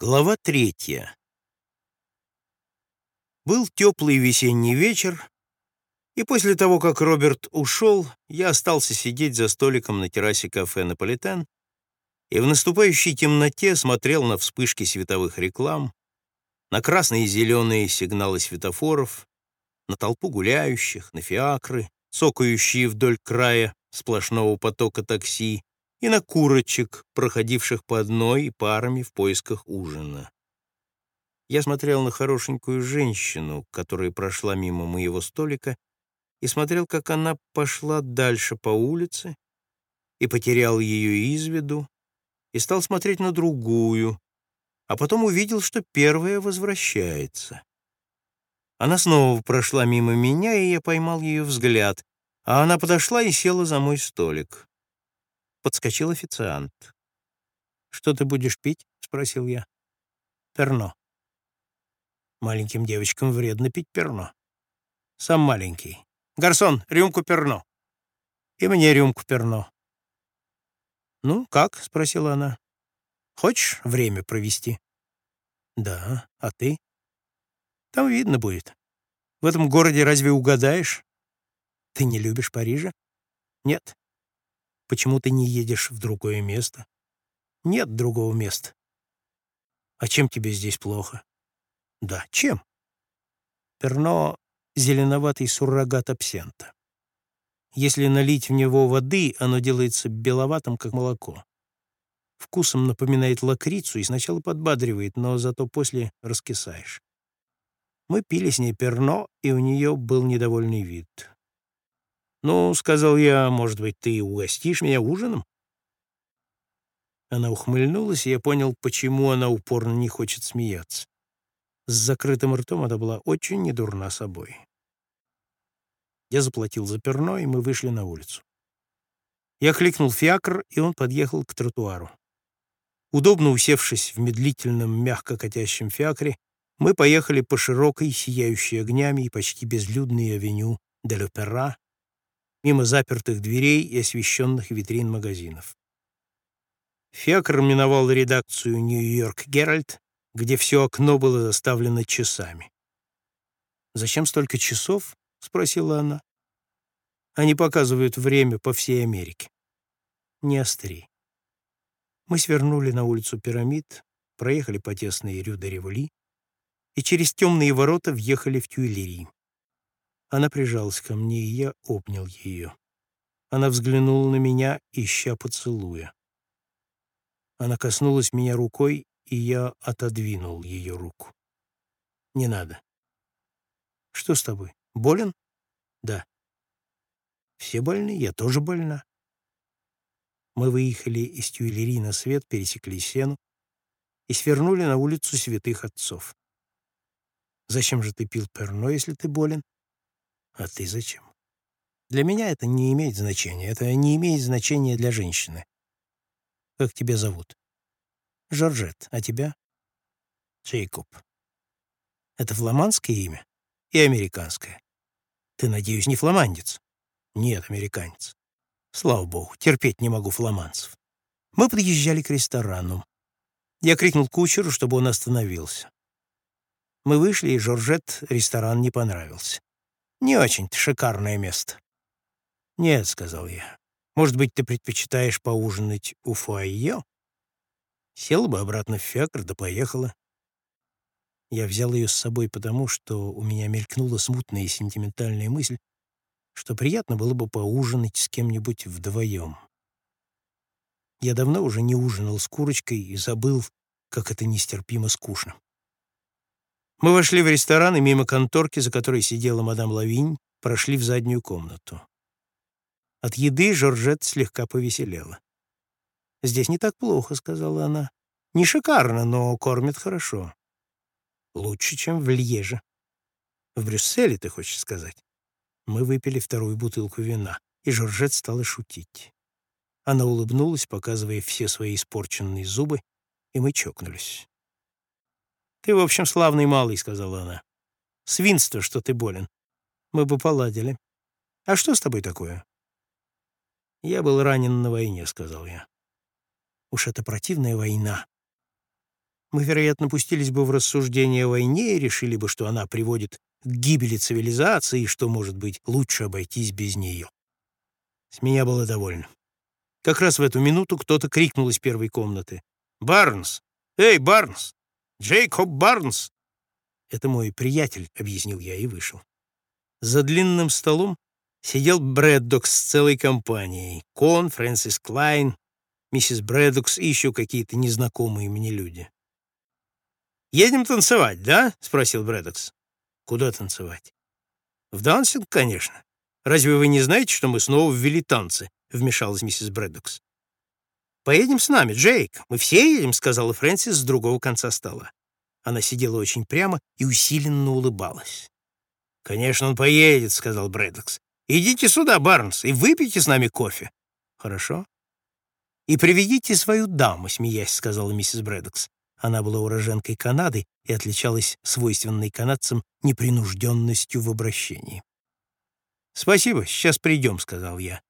Глава третья. Был теплый весенний вечер, и после того, как Роберт ушел, я остался сидеть за столиком на террасе кафе «Наполитен» и в наступающей темноте смотрел на вспышки световых реклам, на красные и зеленые сигналы светофоров, на толпу гуляющих, на фиакры, цокающие вдоль края сплошного потока такси, и на курочек, проходивших по одной и парами в поисках ужина. Я смотрел на хорошенькую женщину, которая прошла мимо моего столика, и смотрел, как она пошла дальше по улице, и потерял ее из виду, и стал смотреть на другую, а потом увидел, что первая возвращается. Она снова прошла мимо меня, и я поймал ее взгляд, а она подошла и села за мой столик подскочил официант. «Что ты будешь пить?» — спросил я. «Перно». Маленьким девочкам вредно пить перно. Сам маленький. «Гарсон, рюмку перно». «И мне рюмку перно». «Ну, как?» — спросила она. «Хочешь время провести?» «Да. А ты?» «Там видно будет. В этом городе разве угадаешь?» «Ты не любишь Парижа?» «Нет. Почему ты не едешь в другое место? Нет другого места. А чем тебе здесь плохо? Да, чем? Перно — зеленоватый суррогат абсента. Если налить в него воды, оно делается беловатым, как молоко. Вкусом напоминает лакрицу и сначала подбадривает, но зато после раскисаешь. Мы пили с ней перно, и у нее был недовольный вид. «Ну, — сказал я, — может быть, ты угостишь меня ужином?» Она ухмыльнулась, и я понял, почему она упорно не хочет смеяться. С закрытым ртом она была очень недурна собой. Я заплатил за перно, и мы вышли на улицу. Я кликнул фиакр, и он подъехал к тротуару. Удобно усевшись в медлительном, мягко катящем фиакре, мы поехали по широкой, сияющей огнями и почти безлюдной авеню де l'Опера, мимо запертых дверей и освещенных витрин магазинов. Фиакр миновал редакцию «Нью-Йорк Геральт», где все окно было заставлено часами. «Зачем столько часов?» — спросила она. «Они показывают время по всей Америке». «Не остри». Мы свернули на улицу Пирамид, проехали по тесной Рю-де-Револи и через темные ворота въехали в Тюильри. Она прижалась ко мне, и я обнял ее. Она взглянула на меня, ища поцелуя. Она коснулась меня рукой, и я отодвинул ее руку. «Не надо». «Что с тобой? Болен?» «Да». «Все больны, я тоже больна». Мы выехали из Тюильри на свет, пересекли сену и свернули на улицу святых отцов. «Зачем же ты пил перно, если ты болен?» А ты зачем? Для меня это не имеет значения. Это не имеет значения для женщины. Как тебя зовут? Жоржет. А тебя? Джейкоб. Это фламандское имя и американское. Ты, надеюсь, не фламандец? Нет, американец. Слава богу, терпеть не могу фламандцев. Мы подъезжали к ресторану. Я крикнул кучеру, чтобы он остановился. Мы вышли, и Жоржет ресторан не понравился. Не очень-то шикарное место. Нет, — сказал я. Может быть, ты предпочитаешь поужинать у фуайе? Села бы обратно в фиакр, да поехала. Я взял ее с собой потому, что у меня мелькнула смутная и сентиментальная мысль, что приятно было бы поужинать с кем-нибудь вдвоем. Я давно уже не ужинал с курочкой и забыл, как это нестерпимо скучно. Мы вошли в ресторан и мимо конторки, за которой сидела мадам Лавинь, прошли в заднюю комнату. От еды Жоржет слегка повеселела. «Здесь не так плохо», — сказала она. «Не шикарно, но кормят хорошо. Лучше, чем в Льеже. В Брюсселе, ты хочешь сказать?» Мы выпили вторую бутылку вина, и Жоржет стала шутить. Она улыбнулась, показывая все свои испорченные зубы, и мы чокнулись. «Ты, в общем, славный малый», — сказала она. «Свинство, что ты болен. Мы бы поладили. А что с тобой такое?» «Я был ранен на войне», — сказал я. «Уж это противная война. Мы, вероятно, пустились бы в рассуждение о войне и решили бы, что она приводит к гибели цивилизации и что, может быть, лучше обойтись без нее. С меня было довольно. Как раз в эту минуту кто-то крикнул из первой комнаты. «Барнс! Эй, Барнс! Джейкоб Барнс!» «Это мой приятель», — объяснил я и вышел. За длинным столом сидел Брэддокс с целой компанией. Кон, Фрэнсис Клайн, миссис Брэддокс и еще какие-то незнакомые мне люди. «Едем танцевать, да?» — спросил Брэддокс. «Куда танцевать?» «В дансинг, конечно. Разве вы не знаете, что мы снова ввели танцы?» — вмешалась миссис Брэддокс. «Поедем с нами, Джейк. Мы все едем», — сказала Фрэнсис с другого конца стола. Она сидела очень прямо и усиленно улыбалась. «Конечно, он поедет», — сказал Брэддокс. «Идите сюда, Барнс, и выпейте с нами кофе». «Хорошо». «И приведите свою даму», — смеясь, сказала миссис Брэддокс. Она была уроженкой Канады и отличалась свойственной канадцам непринужденностью в обращении. «Спасибо, сейчас придем», — сказал я.